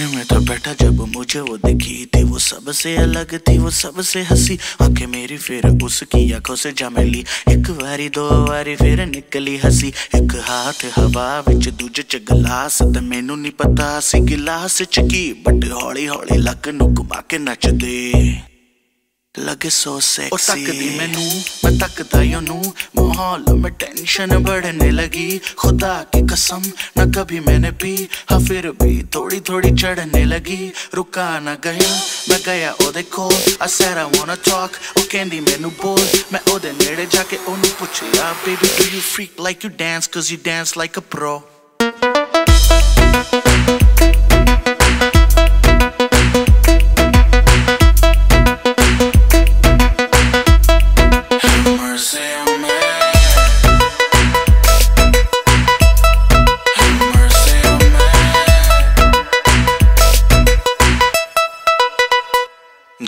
बैठा जब मुझे वो दिखी थी वो सबसे अलग थी वो सबसे हंसी आंखें मेरी फिर उसकी आंखों से जा मिली एक बारी दो बारी फिर निकली हंसी एक हाथ हवा विच दूजे च गलास ते मैनू नहीं पता सी गिलास च की बट हौली हौली लक नु घुमा के नचदे ਲੱਗੇ ਸੋ ਸੈਕਸੀ ਉਹ ਤੱਕਦੀ ਮੈਨੂੰ, ਮੈਂ ਤੱਕਦਾ ਯੋ ਨੂੰ ਮਾਹੌਲ ਮੈਂ ਟੈਨਸ਼ਨ ਬੜਨੇ ਲਗੀ। ਖੁਦਾ ਕੀ ਕਸਮ, ਨਾ ਕਭੀ ਮੈਨੇ ਪੀ ਹਾਂ ਵੀ ਥੋੜੀ ਥੋੜੀ ਚੜਨੇ ਲਗੀ। ਰੁਕਾ ਨਾ ਗਿਆ ਮੈਂ ਗਿਆ ਉਹਦੇ ਕੋਲ। ਆ ਸੈਡ ਆ ਵਾਂਟ ਟਾਕ ਉਹ ਕਹਿੰਦੀ, ਮੈਨੂੰ ਬੋਲ। ਮੈਂ ਉਹਦੇ ਨੇੜੇ ਜਾ ਕੇ ਉਹਨੂੰ ਪੁੱਛਿਆ baby do you freak like you dance cause you dance like a pro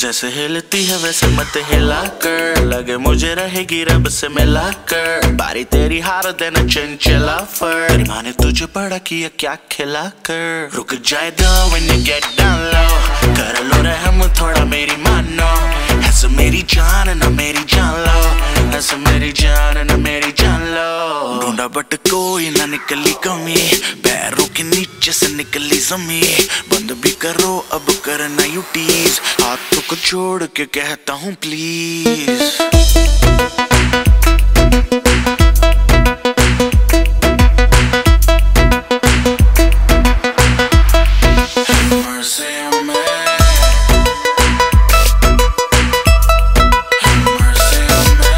जैसे हिलती है वैसे मत हिला कर। लगे मुझे रहेगी रब से मिला कर। बारी तेरी हार देना चंचला फर। तेरी माँ ने तुझे बड़ा किया क्या खिला कर? रुक जाए दो when you get down low कर लो रहम, थोड़ा मेरी मानो। ऐसे मेरी जान, ना मेरी जान लो। ऐसे मेरी जान, ना मेरी जान लो। ढूंढा बट कोई ना निकली कमी। जमी बंद भी करो अब करना यू टीज हाथों को छोड़ के कहता हूँ please me. Have mercy on me.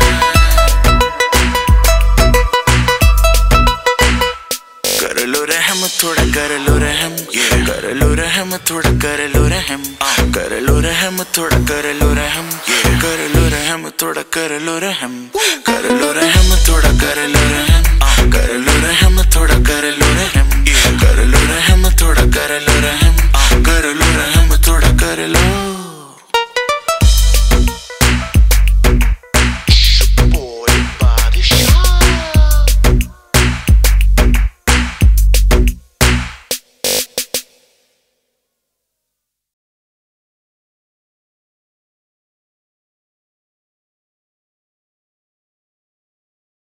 कर लो रहम थोड़ा कर लो रहम कर लो रहम थोड़ा कर लो रहम कर लो रहम थोड़ा कर लो रहम कर लो रहम थोड़ा कर लो रहम कर लो रहम थोड़ा कर